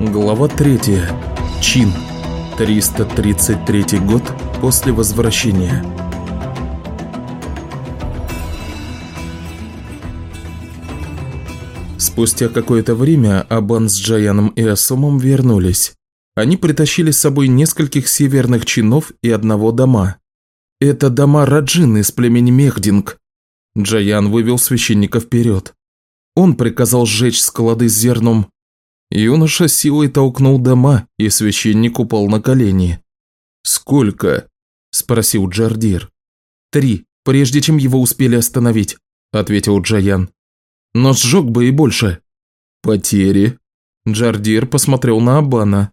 Глава 3. Чин. 333 год после возвращения. Спустя какое-то время Абан с Джаяном и Асомом вернулись. Они притащили с собой нескольких северных чинов и одного дома. Это дома Раджин из племени Мехдинг. Джаян вывел священника вперед. Он приказал сжечь склады с зерном. Юноша силой толкнул дома, и священник упал на колени. «Сколько?» – спросил Джардир. «Три, прежде чем его успели остановить», – ответил Джаян. «Но сжег бы и больше». «Потери?» Джардир посмотрел на Абана.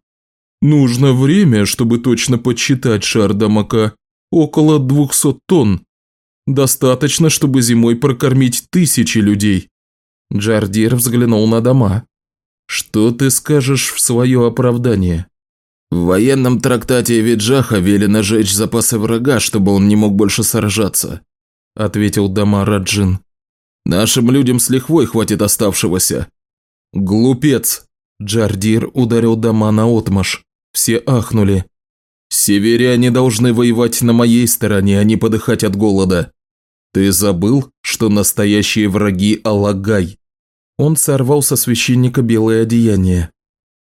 «Нужно время, чтобы точно подсчитать шар Дамака. Около двухсот тонн. Достаточно, чтобы зимой прокормить тысячи людей». Джардир взглянул на дома. «Что ты скажешь в свое оправдание?» В военном трактате Виджаха велено жечь запасы врага, чтобы он не мог больше сражаться», – ответил Дама Раджин. «Нашим людям с лихвой хватит оставшегося». «Глупец!» – Джардир ударил Дама на отмаш. Все ахнули. «Северяне должны воевать на моей стороне, а не подыхать от голода. Ты забыл, что настоящие враги Алагай?» Он сорвал со священника белое одеяние.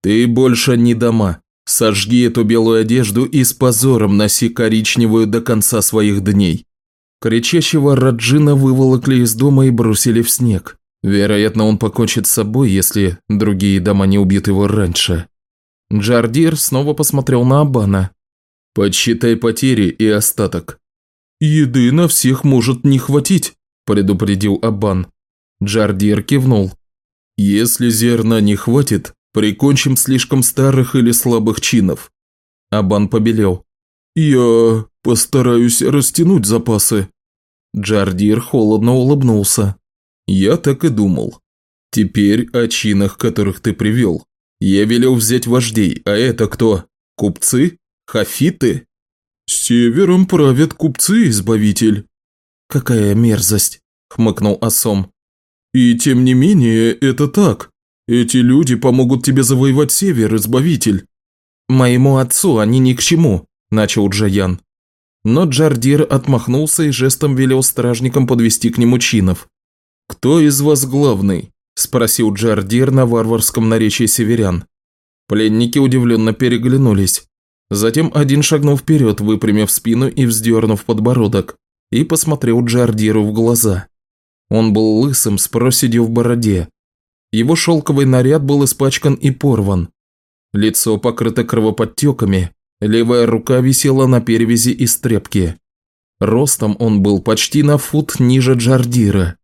«Ты больше не дома. Сожги эту белую одежду и с позором носи коричневую до конца своих дней». Кричащего Раджина выволокли из дома и бросили в снег. Вероятно, он покончит с собой, если другие дома не убьют его раньше. Джардир снова посмотрел на Абана. «Подсчитай потери и остаток». «Еды на всех может не хватить», – предупредил Абан. Джардир кивнул. «Если зерна не хватит, прикончим слишком старых или слабых чинов». Абан побелел. «Я постараюсь растянуть запасы». Джардир холодно улыбнулся. «Я так и думал. Теперь о чинах, которых ты привел. Я велел взять вождей, а это кто? Купцы? Хафиты?» «Севером правят купцы, избавитель». «Какая мерзость!» – хмыкнул Асом. И тем не менее, это так. Эти люди помогут тебе завоевать север, избавитель. Моему отцу они ни к чему, начал Джаян. Но Джардир отмахнулся и жестом велел стражникам подвести к нему чинов. «Кто из вас главный?» – спросил Джардир на варварском наречии северян. Пленники удивленно переглянулись. Затем один шагнул вперед, выпрямив спину и вздернув подбородок, и посмотрел Джардиру в глаза. Он был лысым с проседью в бороде. Его шелковый наряд был испачкан и порван. Лицо покрыто кровоподтеками, левая рука висела на перевязи из тряпки. Ростом он был почти на фут ниже Джардира.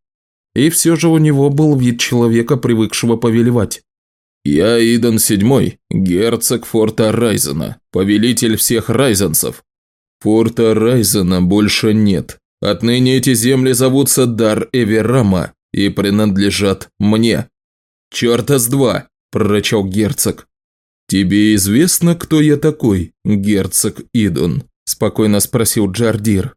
И все же у него был вид человека, привыкшего повелевать. «Я Идан Седьмой, герцог форта Райзена, повелитель всех райзенцев. Форта Райзена больше нет. Отныне эти земли зовутся Дар Эверама и принадлежат мне». «Черта с два!» – прорычал герцог. «Тебе известно, кто я такой, герцог Идон?» – спокойно спросил Джардир.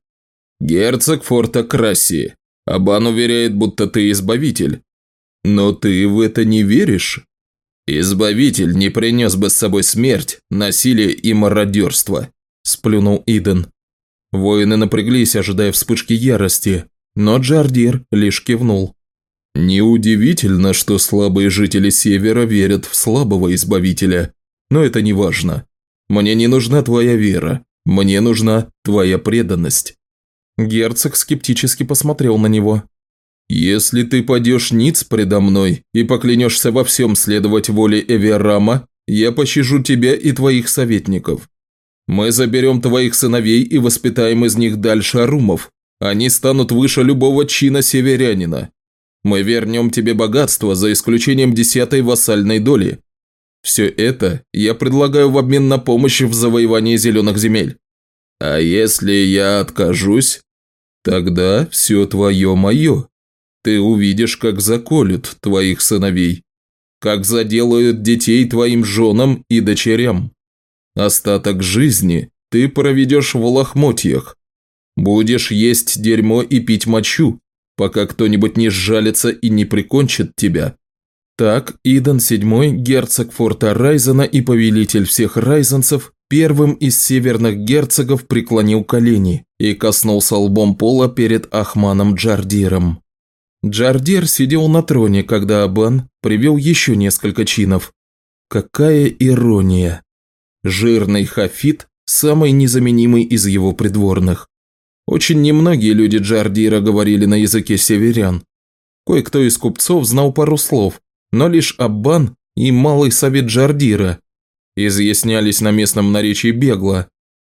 «Герцог форта Красси. Абан уверяет, будто ты избавитель. Но ты в это не веришь?» «Избавитель не принес бы с собой смерть, насилие и мародерство», – сплюнул Иден. Воины напряглись, ожидая вспышки ярости, но Джардир лишь кивнул. Неудивительно, что слабые жители Севера верят в слабого избавителя, но это не важно. Мне не нужна твоя вера, мне нужна твоя преданность. Герцог скептически посмотрел на него. «Если ты падешь ниц предо мной и поклянешься во всем следовать воле Эверама, я пощажу тебя и твоих советников. Мы заберем твоих сыновей и воспитаем из них дальше арумов. Они станут выше любого чина северянина. Мы вернем тебе богатство за исключением десятой вассальной доли. Все это я предлагаю в обмен на помощь в завоевании зеленых земель. А если я откажусь, тогда все твое мое. Ты увидишь, как заколют твоих сыновей, как заделают детей твоим женам и дочерям. Остаток жизни ты проведешь в лохмотьях. Будешь есть дерьмо и пить мочу, пока кто-нибудь не сжалится и не прикончит тебя. Так, Иден VII, герцог форта Райзена и повелитель всех райзенцев, первым из северных герцогов преклонил колени и коснулся лбом пола перед Ахманом Джардиром. Джардир сидел на троне, когда Абан привел еще несколько чинов. Какая ирония! Жирный Хафит – самый незаменимый из его придворных. Очень немногие люди Джардира говорили на языке северян. Кое-кто из купцов знал пару слов, но лишь Аббан и Малый Совет Джардира изъяснялись на местном наречии бегло,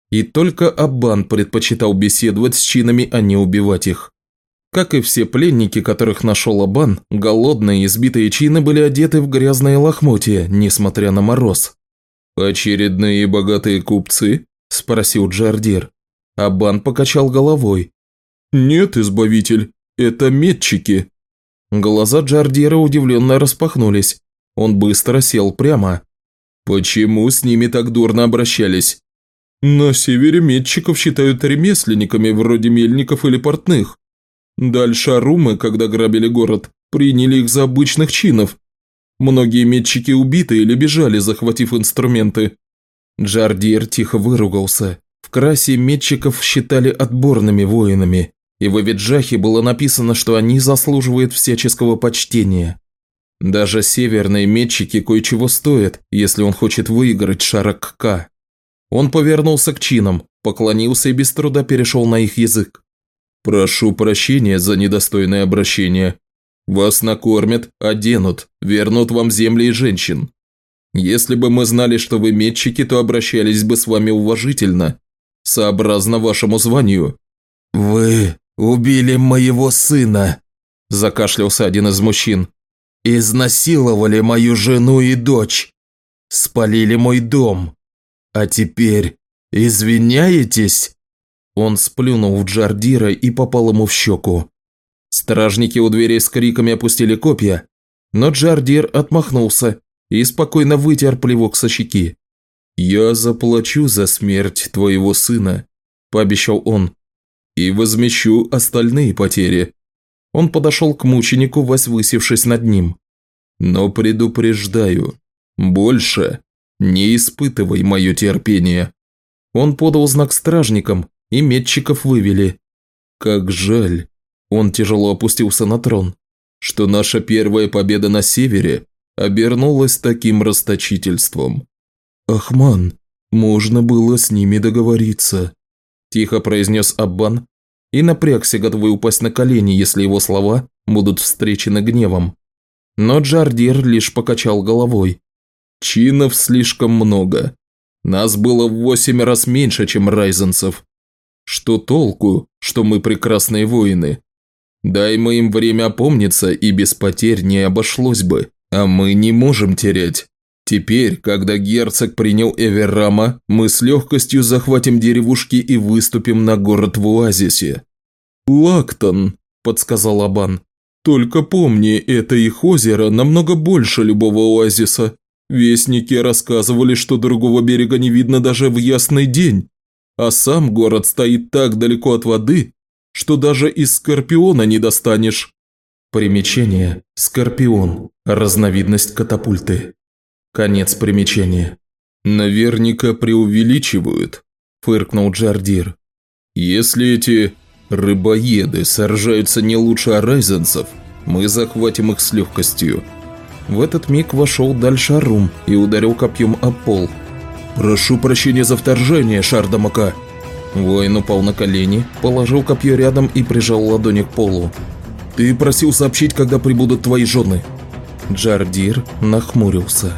и только Аббан предпочитал беседовать с чинами, а не убивать их. Как и все пленники, которых нашел Абан, голодные избитые чины были одеты в грязные лохмотья, несмотря на мороз. «Очередные богатые купцы?» – спросил Джардир. Абан покачал головой. «Нет, избавитель, это метчики». Глаза Джардира удивленно распахнулись. Он быстро сел прямо. «Почему с ними так дурно обращались?» «На севере метчиков считают ремесленниками, вроде мельников или портных. Дальше арумы, когда грабили город, приняли их за обычных чинов. Многие метчики убиты или бежали, захватив инструменты». Джардир тихо выругался. В красе метчиков считали отборными воинами и в Авиджахе было написано, что они заслуживают всяческого почтения. Даже северные метчики кое-чего стоят, если он хочет выиграть Шаракка. Он повернулся к чинам, поклонился и без труда перешел на их язык. «Прошу прощения за недостойное обращение. Вас накормят, оденут, вернут вам земли и женщин. Если бы мы знали, что вы метчики, то обращались бы с вами уважительно, сообразно вашему званию». «Вы «Убили моего сына», – закашлялся один из мужчин. «Изнасиловали мою жену и дочь. Спалили мой дом. А теперь извиняетесь?» Он сплюнул в Джардира и попал ему в щеку. Стражники у дверей с криками опустили копья, но Джардир отмахнулся и спокойно вытер плевок со щеки. «Я заплачу за смерть твоего сына», – пообещал он и возмещу остальные потери». Он подошел к мученику, возвысившись над ним. «Но предупреждаю, больше не испытывай мое терпение». Он подал знак стражникам, и метчиков вывели. «Как жаль», – он тяжело опустился на трон, – «что наша первая победа на севере обернулась таким расточительством». «Ахман, можно было с ними договориться», тихо произнес Аббан и напрягся, готовый упасть на колени, если его слова будут встречены гневом. Но Джардир лишь покачал головой. «Чинов слишком много. Нас было в восемь раз меньше, чем райзенцев. Что толку, что мы прекрасные воины? Дай мы им время опомниться, и без потерь не обошлось бы, а мы не можем терять. Теперь, когда герцог принял Эверрама, мы с легкостью захватим деревушки и выступим на город в оазисе». «Лактон», – подсказал Абан. «Только помни, это их озеро намного больше любого оазиса. Вестники рассказывали, что другого берега не видно даже в ясный день, а сам город стоит так далеко от воды, что даже из Скорпиона не достанешь». Примечание. Скорпион. Разновидность катапульты. Конец примечания. «Наверняка преувеличивают», – фыркнул Джардир. «Если эти рыбоеды сражаются не лучше арайзенцев, мы захватим их с легкостью». В этот миг вошел Дальшарум и ударил копьем о пол. «Прошу прощения за вторжение, Шардамака!» Воин упал на колени, положил копье рядом и прижал ладони к полу. «Ты просил сообщить, когда прибудут твои жены». Джардир нахмурился.